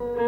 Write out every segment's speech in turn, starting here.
Mm-hmm.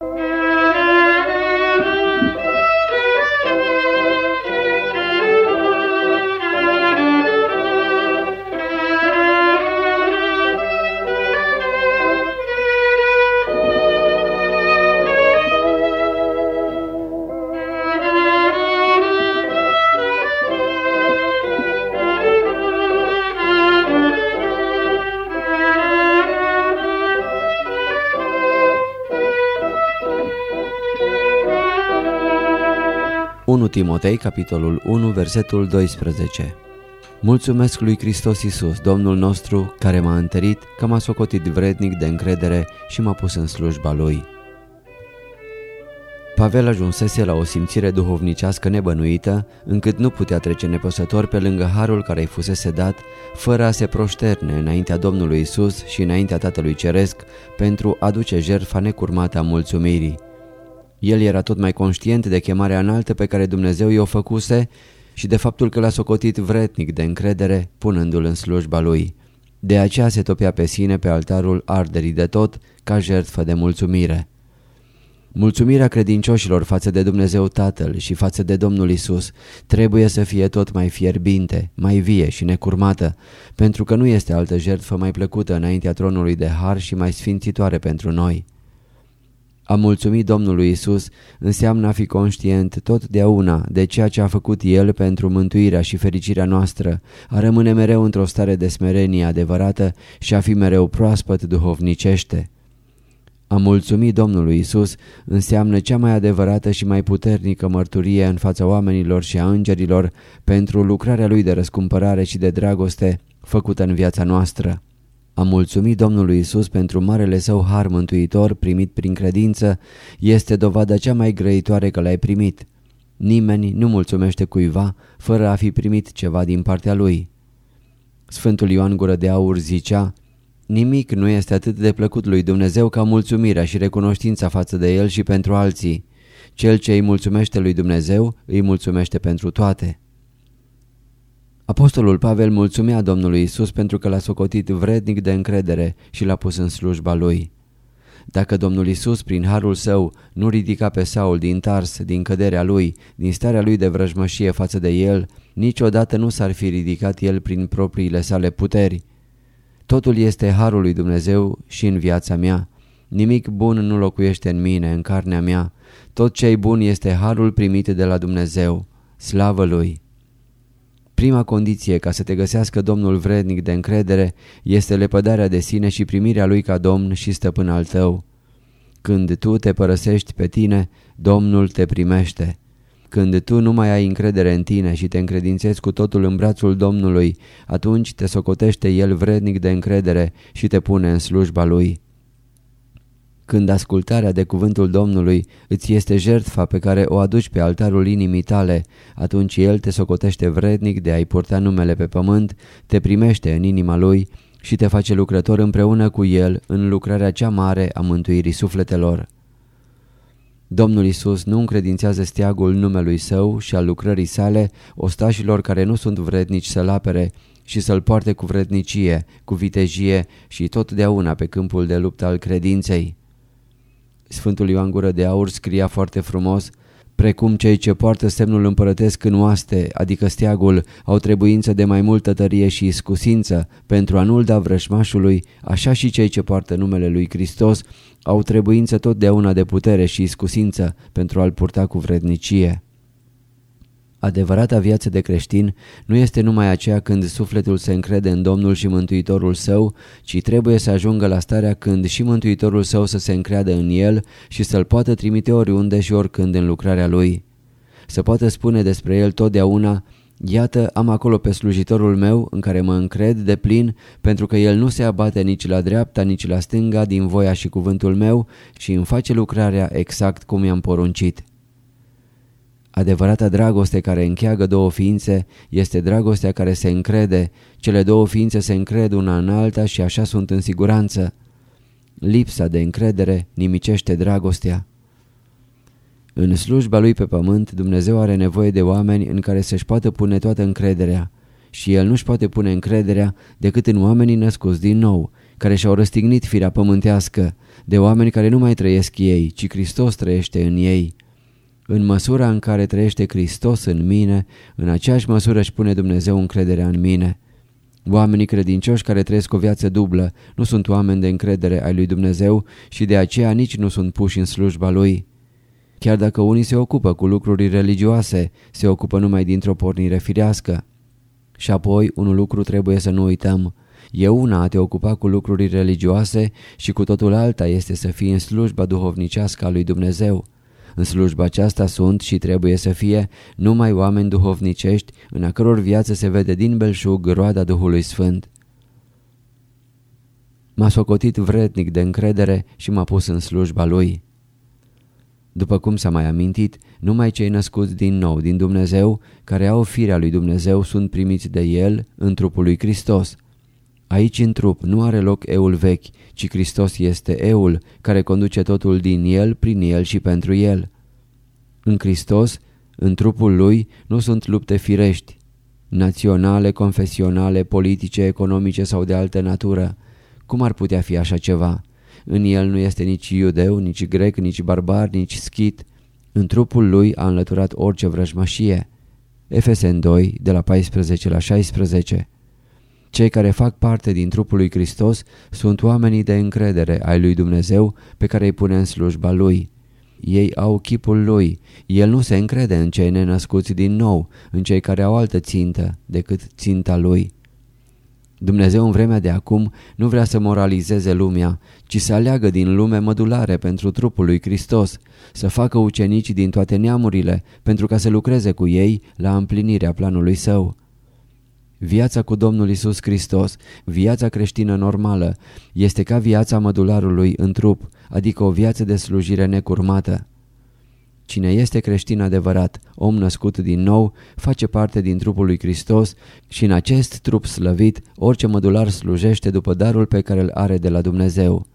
Unu Timotei, capitolul 1, versetul 12 Mulțumesc lui Hristos Iisus, Domnul nostru, care m-a întărit, că m-a socotit vrednic de încredere și m-a pus în slujba Lui. Pavel ajunsese la o simțire duhovnicească nebănuită, încât nu putea trece nepăsător pe lângă harul care îi fusese dat, fără a se proșterne înaintea Domnului Isus și înaintea Tatălui Ceresc, pentru a duce jertfa necurmată a mulțumirii. El era tot mai conștient de chemarea înaltă pe care Dumnezeu i-o făcuse și de faptul că l-a socotit vretnic de încredere, punându-l în slujba lui. De aceea se topea pe sine pe altarul arderii de tot, ca jertfă de mulțumire. Mulțumirea credincioșilor față de Dumnezeu Tatăl și față de Domnul Isus trebuie să fie tot mai fierbinte, mai vie și necurmată, pentru că nu este altă jertfă mai plăcută înaintea tronului de har și mai sfințitoare pentru noi. A mulțumi Domnului Isus înseamnă a fi conștient totdeauna de ceea ce a făcut El pentru mântuirea și fericirea noastră, a rămâne mereu într-o stare de smerenie adevărată și a fi mereu proaspăt duhovnicește. A mulțumi Domnului Isus înseamnă cea mai adevărată și mai puternică mărturie în fața oamenilor și a îngerilor pentru lucrarea Lui de răscumpărare și de dragoste făcută în viața noastră. A mulțumi Domnului Isus pentru marele său har mântuitor primit prin credință este dovada cea mai grăitoare că l-ai primit. Nimeni nu mulțumește cuiva fără a fi primit ceva din partea lui. Sfântul Ioan Gură de Aur zicea, Nimic nu este atât de plăcut lui Dumnezeu ca mulțumirea și recunoștința față de El și pentru alții. Cel ce îi mulțumește lui Dumnezeu îi mulțumește pentru toate. Apostolul Pavel mulțumea Domnului Isus pentru că l-a socotit vrednic de încredere și l-a pus în slujba lui. Dacă Domnul Isus, prin harul său, nu ridica pe Saul din Tars, din căderea lui, din starea lui de vrăjmășie față de el, niciodată nu s-ar fi ridicat el prin propriile sale puteri. Totul este harul lui Dumnezeu și în viața mea. Nimic bun nu locuiește în mine, în carnea mea. Tot ce-i bun este harul primit de la Dumnezeu. Slavă Lui! Prima condiție ca să te găsească Domnul vrednic de încredere este lepădarea de sine și primirea Lui ca Domn și stăpân al tău. Când tu te părăsești pe tine, Domnul te primește. Când tu nu mai ai încredere în tine și te încredințezi cu totul în brațul Domnului, atunci te socotește El vrednic de încredere și te pune în slujba Lui. Când ascultarea de cuvântul Domnului îți este jertfa pe care o aduci pe altarul inimii tale, atunci El te socotește vrednic de a-i purta numele pe pământ, te primește în inima Lui și te face lucrător împreună cu El în lucrarea cea mare a mântuirii sufletelor. Domnul Isus nu încredințează steagul numelui său și al lucrării sale ostașilor care nu sunt vrednici să-l apere și să-l poarte cu vrednicie, cu vitejie și totdeauna pe câmpul de luptă al credinței. Sfântul Ioan Gură de Aur scria foarte frumos Precum cei ce poartă semnul împărătesc în oaste, adică steagul, au trebuință de mai multă tărie și iscusință pentru a nu-l da vrășmașului, așa și cei ce poartă numele lui Hristos au trebuință totdeauna de putere și iscusință pentru a-l purta cu vrednicie. Adevărata viață de creștin nu este numai aceea când sufletul se încrede în Domnul și Mântuitorul său, ci trebuie să ajungă la starea când și Mântuitorul său să se încreadă în el și să-l poată trimite oriunde și oricând în lucrarea lui. Să poată spune despre el totdeauna, Iată, am acolo pe slujitorul meu în care mă încred de plin pentru că el nu se abate nici la dreapta, nici la stânga din voia și cuvântul meu și îmi face lucrarea exact cum i-am poruncit. Adevărata dragoste care încheagă două ființe este dragostea care se încrede. Cele două ființe se încred una în alta și așa sunt în siguranță. Lipsa de încredere nimicește dragostea. În slujba lui pe pământ, Dumnezeu are nevoie de oameni în care să-și poată pune toată încrederea. Și El nu-și poate pune încrederea decât în oamenii născuți din nou, care și-au răstignit firea pământească, de oameni care nu mai trăiesc ei, ci Hristos trăiește în ei. În măsura în care trăiește Hristos în mine, în aceeași măsură își pune Dumnezeu încrederea în mine. Oamenii credincioși care trăiesc o viață dublă nu sunt oameni de încredere ai lui Dumnezeu și de aceea nici nu sunt puși în slujba lui. Chiar dacă unii se ocupă cu lucruri religioase, se ocupă numai dintr-o pornire firească. Și apoi, un lucru trebuie să nu uităm. E una a te ocupa cu lucruri religioase și cu totul alta este să fii în slujba duhovnicească a lui Dumnezeu. În slujba aceasta sunt și trebuie să fie numai oameni duhovnicești în a căror viață se vede din belșug roada Duhului Sfânt. M-a socotit vrednic de încredere și m-a pus în slujba lui. După cum s-a mai amintit, numai cei născuți din nou din Dumnezeu, care au firea lui Dumnezeu, sunt primiți de El în trupul lui Hristos. Aici în trup nu are loc eul vechi, ci Hristos este eul care conduce totul din El, prin El și pentru El. În Hristos, în trupul Lui, nu sunt lupte firești, naționale, confesionale, politice, economice sau de altă natură. Cum ar putea fi așa ceva? În el nu este nici iudeu, nici grec, nici barbar, nici schit. În trupul lui a înlăturat orice vrăjmășie. Efesen 2, de la 14 la 16 Cei care fac parte din trupul lui Hristos sunt oamenii de încredere ai lui Dumnezeu pe care îi pune în slujba lui. Ei au chipul lui. El nu se încrede în cei nenăscuți din nou, în cei care au altă țintă decât ținta lui. Dumnezeu în vremea de acum nu vrea să moralizeze lumea, ci să aleagă din lume mădulare pentru trupul lui Hristos, să facă ucenici din toate neamurile, pentru ca să lucreze cu ei la împlinirea planului său. Viața cu Domnul Isus Hristos, viața creștină normală, este ca viața mădularului în trup, adică o viață de slujire necurmată. Cine este creștin adevărat, om născut din nou, face parte din trupul lui Hristos și în acest trup slăvit, orice mădular slujește după darul pe care îl are de la Dumnezeu.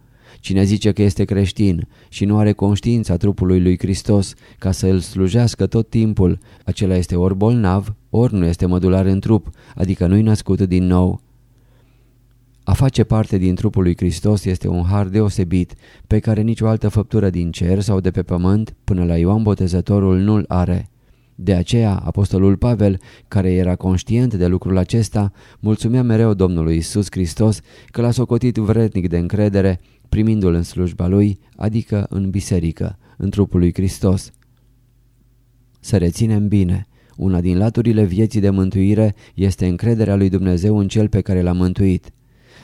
Cine zice că este creștin și nu are conștiința trupului lui Hristos ca să îl slujească tot timpul, acela este ori bolnav, ori nu este mădular în trup, adică nu-i născut din nou. A face parte din trupul lui Hristos este un har deosebit pe care nicio altă făptură din cer sau de pe pământ până la Ioan Botezătorul nu-l are. De aceea, apostolul Pavel, care era conștient de lucrul acesta, mulțumea mereu Domnului Isus Hristos că l-a socotit vrednic de încredere, primindu-l în slujba lui, adică în biserică, în trupul lui Hristos. Să reținem bine, una din laturile vieții de mântuire este încrederea lui Dumnezeu în cel pe care l-a mântuit.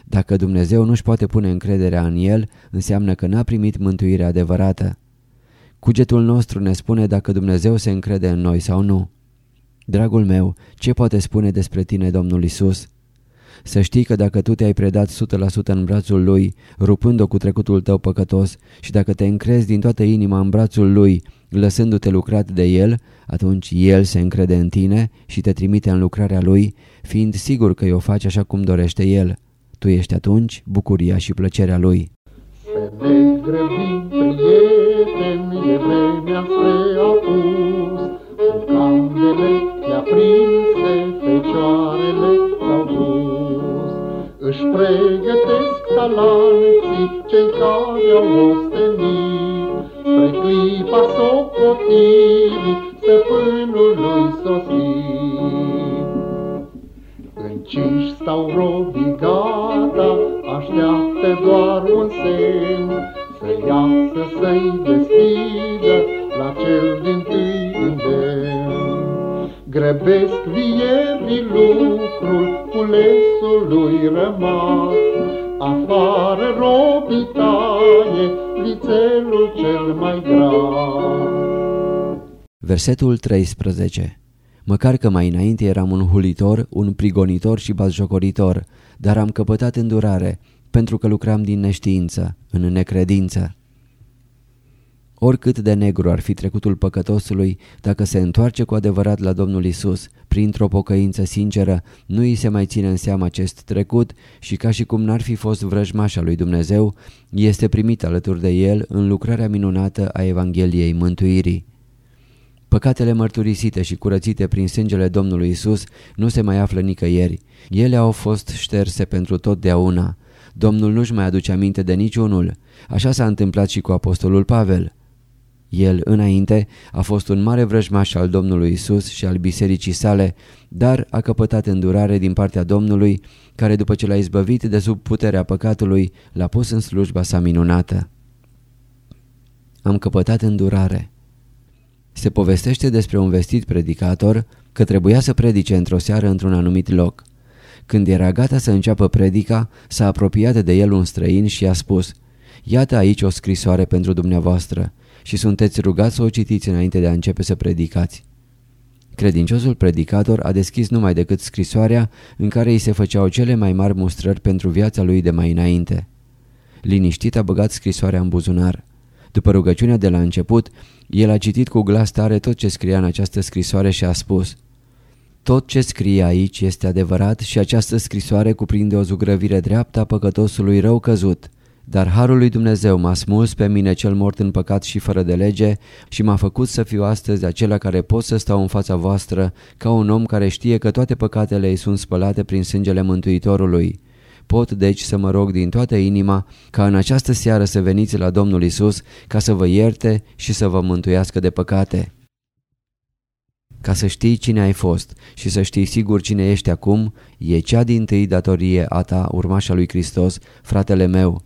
Dacă Dumnezeu nu-și poate pune încrederea în el, înseamnă că n-a primit mântuirea adevărată. Cugetul nostru ne spune dacă Dumnezeu se încrede în noi sau nu. Dragul meu, ce poate spune despre tine Domnul Isus? Să știi că dacă tu te-ai predat 100% în brațul Lui, rupând-o cu trecutul tău păcătos și dacă te încrezi din toată inima în brațul Lui, lăsându-te lucrat de El, atunci El se încrede în tine și te trimite în lucrarea Lui, fiind sigur că o faci așa cum dorește El. Tu ești atunci bucuria și plăcerea lui. Se degrăbi, prieten, e vremea spre apus, cu candele le aprinse, fecioarele s-au dus. Își pregătesc talanții cei care au ostenit, spre clipa socotirii, stăpânul lui sosit. Încinși stau robii gata, așteaptă doar un semn, Să iasă să-i deschidă la cel din tâi îndemn. grăbesc vierii lucrul culesului rămas. Afară robii taie, vițelul cel mai grav. Versetul 13 Măcar că mai înainte eram un hulitor, un prigonitor și bazjocoritor, dar am căpătat îndurare, pentru că lucram din neștiință, în necredință. Oricât de negru ar fi trecutul păcătosului, dacă se întoarce cu adevărat la Domnul Isus, printr-o pocăință sinceră, nu îi se mai ține în seamă acest trecut și ca și cum n-ar fi fost vrăjmașa lui Dumnezeu, este primit alături de el în lucrarea minunată a Evangheliei Mântuirii. Păcatele mărturisite și curățite prin sângele Domnului Isus nu se mai află nicăieri. Ele au fost șterse pentru totdeauna. Domnul nu-și mai aduce aminte de niciunul. Așa s-a întâmplat și cu apostolul Pavel. El, înainte, a fost un mare vrăjmaș al Domnului Isus și al bisericii sale, dar a căpătat îndurare din partea Domnului, care după ce l-a izbăvit de sub puterea păcatului, l-a pus în slujba sa minunată. Am căpătat îndurare. Se povestește despre un vestit predicator că trebuia să predice într-o seară într-un anumit loc. Când era gata să înceapă predica, s-a apropiat de el un străin și a spus Iată aici o scrisoare pentru dumneavoastră și sunteți rugați să o citiți înainte de a începe să predicați. Credinciosul predicator a deschis numai decât scrisoarea în care îi se făceau cele mai mari mustrări pentru viața lui de mai înainte. Liniștit a băgat scrisoarea în buzunar. După rugăciunea de la început, el a citit cu glas tare tot ce scria în această scrisoare și a spus Tot ce scrie aici este adevărat și această scrisoare cuprinde o zugrăvire dreaptă a păcătosului rău căzut. Dar harul lui Dumnezeu m-a smuls pe mine cel mort în păcat și fără de lege și m-a făcut să fiu astăzi acela care pot să stau în fața voastră ca un om care știe că toate păcatele ei sunt spălate prin sângele Mântuitorului. Pot deci să mă rog din toată inima ca în această seară să veniți la Domnul Isus ca să vă ierte și să vă mântuiască de păcate. Ca să știi cine ai fost și să știi sigur cine ești acum, e cea din tâi datorie a ta, urmașa lui Hristos, fratele meu.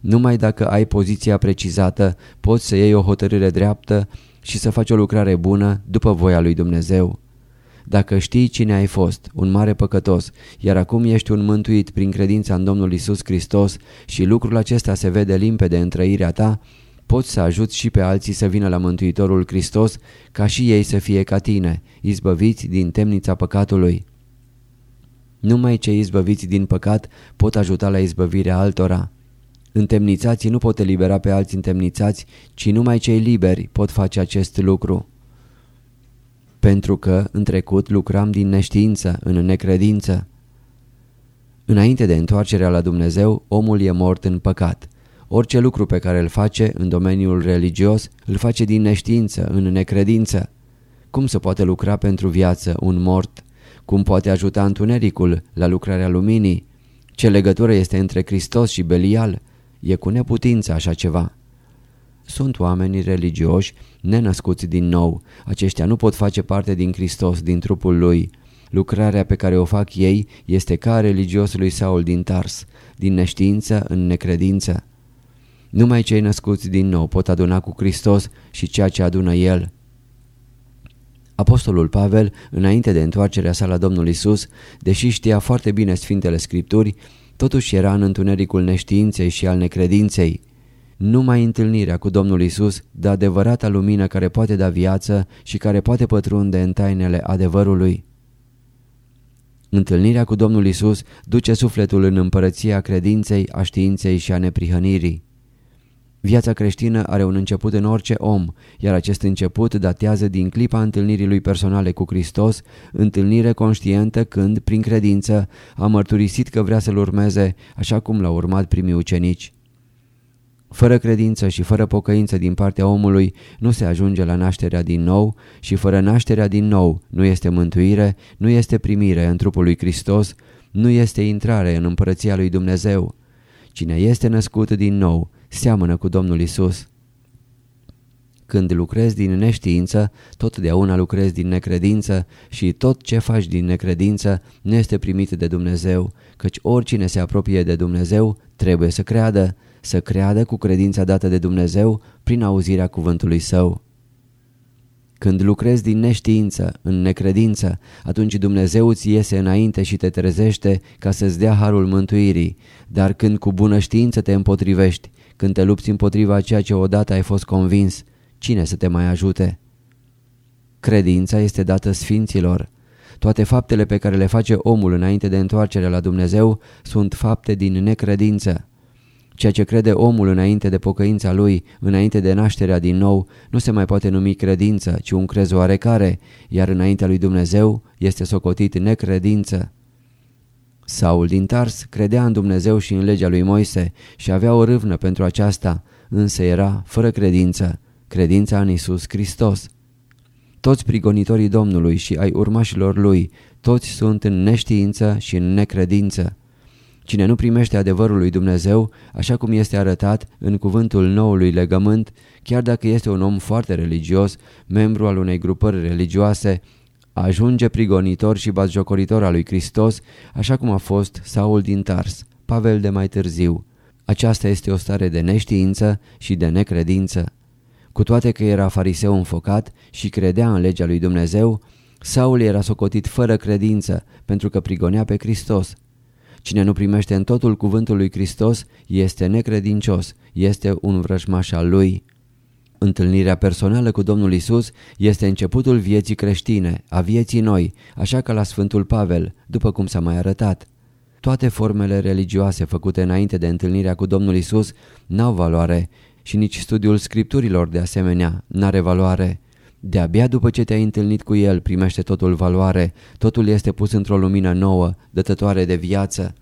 Numai dacă ai poziția precizată, poți să iei o hotărâre dreaptă și să faci o lucrare bună după voia lui Dumnezeu. Dacă știi cine ai fost, un mare păcătos, iar acum ești un mântuit prin credința în Domnul Isus Hristos și lucrul acesta se vede limpede în trăirea ta, poți să ajuți și pe alții să vină la Mântuitorul Hristos ca și ei să fie ca tine, izbăviți din temnița păcatului. Numai cei izbăviți din păcat pot ajuta la izbăvirea altora. Întemnițații nu pot elibera pe alți întemnițați, ci numai cei liberi pot face acest lucru pentru că în trecut lucram din neștiință, în necredință. Înainte de întoarcerea la Dumnezeu, omul e mort în păcat. Orice lucru pe care îl face în domeniul religios, îl face din neștiință, în necredință. Cum se poate lucra pentru viață un mort? Cum poate ajuta întunericul la lucrarea luminii? Ce legătură este între Hristos și Belial? E cu neputință așa ceva. Sunt oameni religioși nenăscuți din nou. Aceștia nu pot face parte din Hristos, din trupul lui. Lucrarea pe care o fac ei este ca religiosului Saul din Tars, din neștiință în necredință. Numai cei născuți din nou pot aduna cu Hristos și ceea ce adună El. Apostolul Pavel, înainte de întoarcerea sa la Domnul Isus, deși știa foarte bine Sfintele Scripturi, totuși era în întunericul neștiinței și al necredinței. Numai întâlnirea cu Domnul Isus dă adevărata lumină care poate da viață și care poate pătrunde în tainele adevărului. Întâlnirea cu Domnul Isus duce sufletul în împărăția credinței, a științei și a neprihănirii. Viața creștină are un început în orice om, iar acest început datează din clipa întâlnirii lui personale cu Hristos, întâlnire conștientă când, prin credință, a mărturisit că vrea să-L urmeze așa cum l-au urmat primii ucenici. Fără credință și fără pocăință din partea omului nu se ajunge la nașterea din nou și fără nașterea din nou nu este mântuire, nu este primire în trupul lui Hristos, nu este intrare în împărăția lui Dumnezeu. Cine este născut din nou seamănă cu Domnul Isus. Când lucrezi din neștiință, totdeauna lucrezi din necredință și tot ce faci din necredință nu este primit de Dumnezeu, căci oricine se apropie de Dumnezeu trebuie să creadă să creadă cu credința dată de Dumnezeu prin auzirea cuvântului său. Când lucrezi din neștiință, în necredință, atunci Dumnezeu îți iese înainte și te trezește ca să-ți dea harul mântuirii. Dar când cu bună știință te împotrivești, când te lupți împotriva ceea ce odată ai fost convins, cine să te mai ajute? Credința este dată sfinților. Toate faptele pe care le face omul înainte de întoarcerea la Dumnezeu sunt fapte din necredință. Ceea ce crede omul înainte de pocăința lui, înainte de nașterea din nou, nu se mai poate numi credință, ci un crez oarecare, iar înaintea lui Dumnezeu este socotit necredință. Saul din Tars credea în Dumnezeu și în legea lui Moise și avea o râvnă pentru aceasta, însă era fără credință, credința în Isus Hristos. Toți prigonitorii Domnului și ai urmașilor lui, toți sunt în neștiință și în necredință. Cine nu primește adevărul lui Dumnezeu, așa cum este arătat în cuvântul noului legământ, chiar dacă este un om foarte religios, membru al unei grupări religioase, ajunge prigonitor și bazjocoritor al lui Hristos, așa cum a fost Saul din Tars, Pavel de mai târziu. Aceasta este o stare de neștiință și de necredință. Cu toate că era fariseu înfocat și credea în legea lui Dumnezeu, Saul era socotit fără credință pentru că prigonea pe Hristos. Cine nu primește în totul cuvântul lui Hristos este necredincios, este un vrăjmaș al lui. Întâlnirea personală cu Domnul Isus este începutul vieții creștine, a vieții noi, așa ca la Sfântul Pavel, după cum s-a mai arătat. Toate formele religioase făcute înainte de întâlnirea cu Domnul Isus n-au valoare și nici studiul scripturilor de asemenea n-are valoare. De-abia după ce te-ai întâlnit cu el primește totul valoare, totul este pus într-o lumină nouă, dătătoare de viață.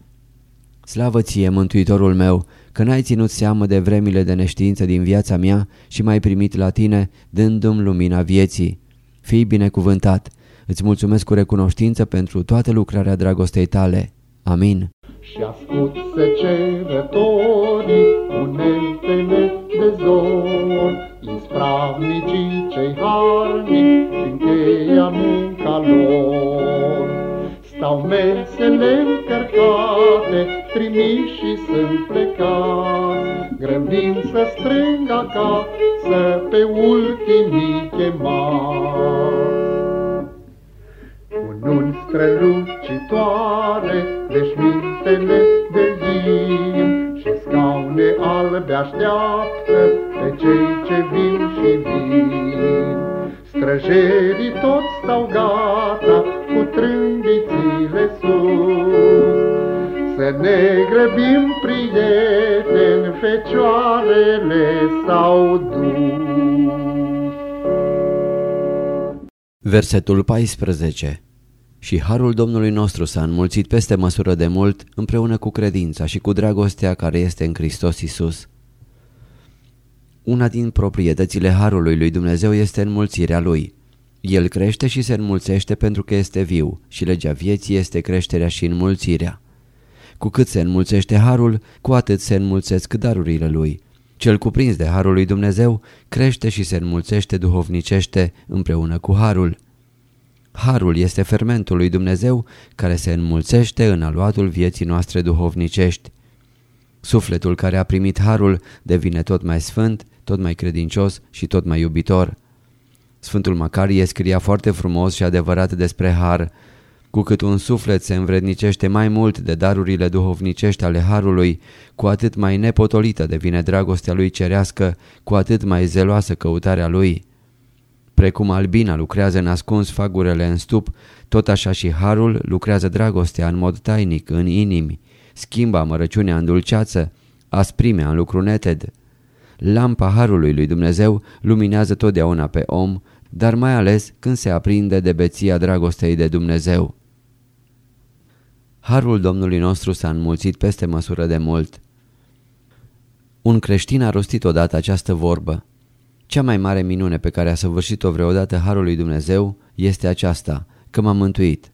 Slavă ție, Mântuitorul meu, că n-ai ținut seamă de vremile de neștiință din viața mea și m-ai primit la tine, dându-mi lumina vieții. Fii binecuvântat! Îți mulțumesc cu recunoștință pentru toată lucrarea dragostei tale. Amin. Și ascult secerătorii uneltele de zor, Ispravnicii cei harnici încheia munca lor. Stau mesele încărcate, trimiși sunt plecați, Grăbind să strâng acasă pe ultimii chemați. Cu nunți strălucitoare, veșmintele de lim Și scaune albe așteaptă pe cei ce vin și vin. Străjerii toți stau gata cu trâmbițile sus, Să ne grăbim, prieteni, fecioarele s-au dus. Versetul 14 și harul Domnului nostru s-a înmulțit peste măsură de mult împreună cu credința și cu dragostea care este în Hristos Isus. Una din proprietățile harului lui Dumnezeu este înmulțirea lui. El crește și se înmulțește pentru că este viu și legea vieții este creșterea și înmulțirea. Cu cât se înmulțește harul, cu atât se înmulțesc darurile lui. Cel cuprins de harul lui Dumnezeu crește și se înmulțește duhovnicește împreună cu harul. Harul este fermentul lui Dumnezeu care se înmulțește în aluatul vieții noastre duhovnicești. Sufletul care a primit harul devine tot mai sfânt, tot mai credincios și tot mai iubitor. Sfântul Macarie scria foarte frumos și adevărat despre har. Cu cât un suflet se învrednicește mai mult de darurile duhovnicești ale harului, cu atât mai nepotolită devine dragostea lui cerească, cu atât mai zeloasă căutarea lui. Precum albina lucrează în ascuns fagurele în stup, tot așa și harul lucrează dragostea în mod tainic, în inimi, schimbă amărăciunea în dulceață, asprimea în lucru neted. Lampa harului lui Dumnezeu luminează totdeauna pe om, dar mai ales când se aprinde de beția dragostei de Dumnezeu. Harul Domnului nostru s-a înmulțit peste măsură de mult. Un creștin a rostit odată această vorbă. Cea mai mare minune pe care a săvârșit-o vreodată Harul lui Dumnezeu este aceasta, că m-a mântuit.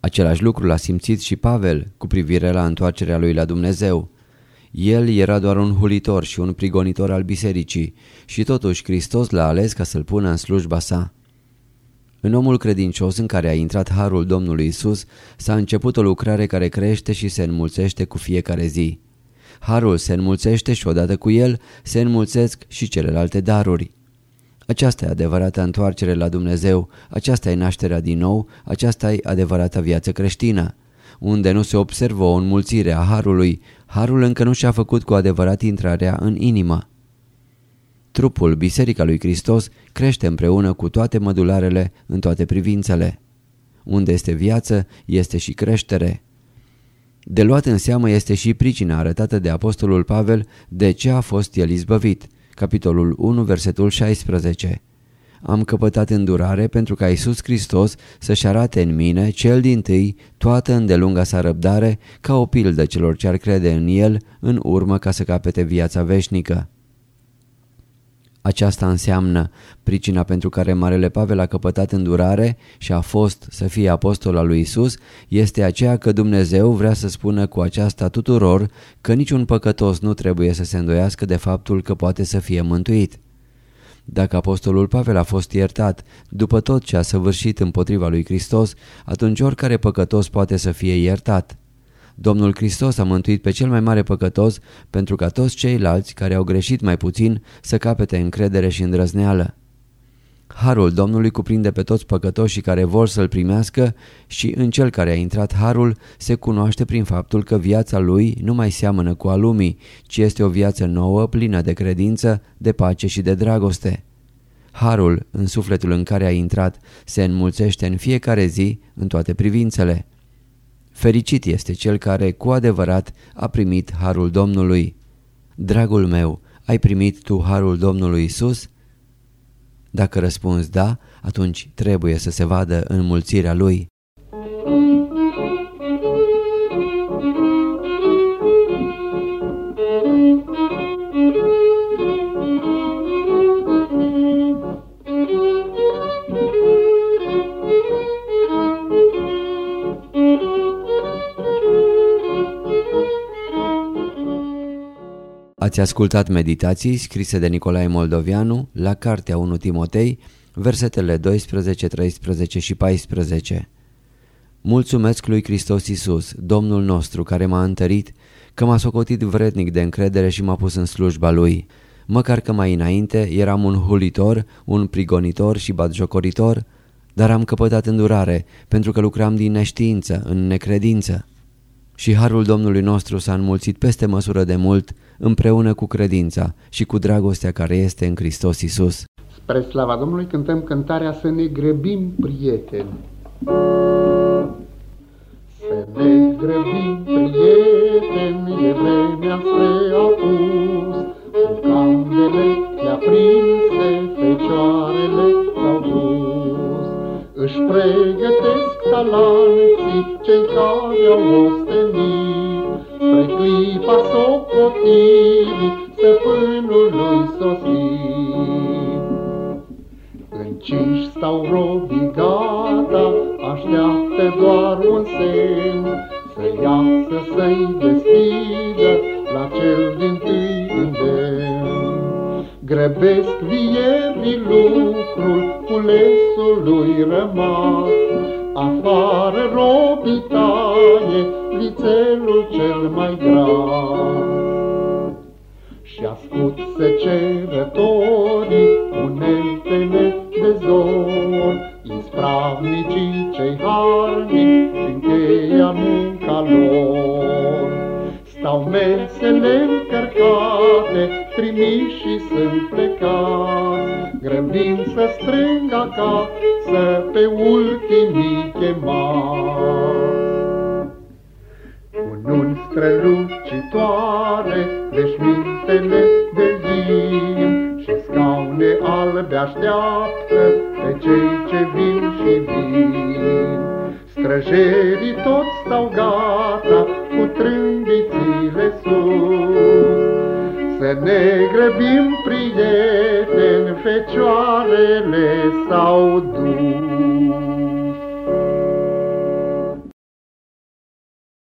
Același lucru l-a simțit și Pavel cu privire la întoarcerea lui la Dumnezeu. El era doar un hulitor și un prigonitor al bisericii și totuși Hristos l-a ales ca să-l pună în slujba sa. În omul credincios în care a intrat harul Domnului Isus s-a început o lucrare care crește și se înmulțește cu fiecare zi. Harul se înmulțește și odată cu el se înmulțesc și celelalte daruri. Aceasta e adevărata întoarcere la Dumnezeu, aceasta e nașterea din nou, aceasta e adevărata viață creștină. Unde nu se observă o înmulțire a Harului, Harul încă nu și-a făcut cu adevărat intrarea în inimă. Trupul, Biserica lui Hristos, crește împreună cu toate mădularele în toate privințele. Unde este viață, este și creștere. De luat în seamă este și pricina arătată de Apostolul Pavel de ce a fost el izbăvit. Capitolul 1, versetul 16. Am căpătat îndurare pentru ca Iisus Hristos să-și arate în mine, cel din tâi, toată îndelunga sa răbdare, ca o pildă celor ce ar crede în El, în urmă ca să capete viața veșnică. Aceasta înseamnă pricina pentru care Marele Pavel a căpătat îndurare și a fost să fie apostol al lui Isus, este aceea că Dumnezeu vrea să spună cu aceasta tuturor că niciun păcătos nu trebuie să se îndoiască de faptul că poate să fie mântuit. Dacă apostolul Pavel a fost iertat după tot ce a săvârșit împotriva lui Hristos, atunci oricare păcătos poate să fie iertat. Domnul Hristos a mântuit pe cel mai mare păcătos pentru ca toți ceilalți care au greșit mai puțin să capete încredere și îndrăzneală. Harul Domnului cuprinde pe toți păcătoșii care vor să-L primească și în cel care a intrat Harul se cunoaște prin faptul că viața lui nu mai seamănă cu a lumii, ci este o viață nouă, plină de credință, de pace și de dragoste. Harul, în sufletul în care a intrat, se înmulțește în fiecare zi, în toate privințele. Fericit este cel care cu adevărat a primit harul Domnului. Dragul meu, ai primit tu harul Domnului Isus? Dacă răspunzi da, atunci trebuie să se vadă înmulțirea lui. Ați ascultat meditații scrise de Nicolae Moldovianu la Cartea 1 Timotei, versetele 12, 13 și 14. Mulțumesc lui Hristos Iisus, Domnul nostru, care m-a întărit, că m-a socotit vrednic de încredere și m-a pus în slujba Lui. Măcar că mai înainte eram un hulitor, un prigonitor și batjocoritor, dar am căpătat îndurare, pentru că lucram din neștiință, în necredință. Și harul Domnului nostru s-a înmulțit peste măsură de mult, împreună cu credința și cu dragostea care este în Hristos Isus. Spre slava Domnului cântăm cântarea Să ne grăbim, prieteni. Să ne grăbim, prieteni, e vremea spre apus, cu candele le-aprinse, fecioarele s-au dus. Își pregătesc talanții cei care au ostenit, Spre clipa socotirii stăpânului sosit. Înciși stau robii gata, așteaptă doar un semn, Să iasă să-i deschidă la cel din tâi îndemn. Grăbesc vierii lucrul culesului rămas, Afară robii taie vițelul cel mai grav. Și ascult secerătorii uneltele de zor, Ispravnicii cei harnici și încheia munca lor. Stau mesele încărcate, trimiși sunt plecați, Grăbind să strâng acasă pe ultimii chemați. Cununi strălucitoare, veșmintele de lim Și scaune albe așteaptă pe cei ce vin și vin. Străjerii toți stau gata cu trâmbițile sus, Să ne grăbim, prieteni, fecioarele s-au dus.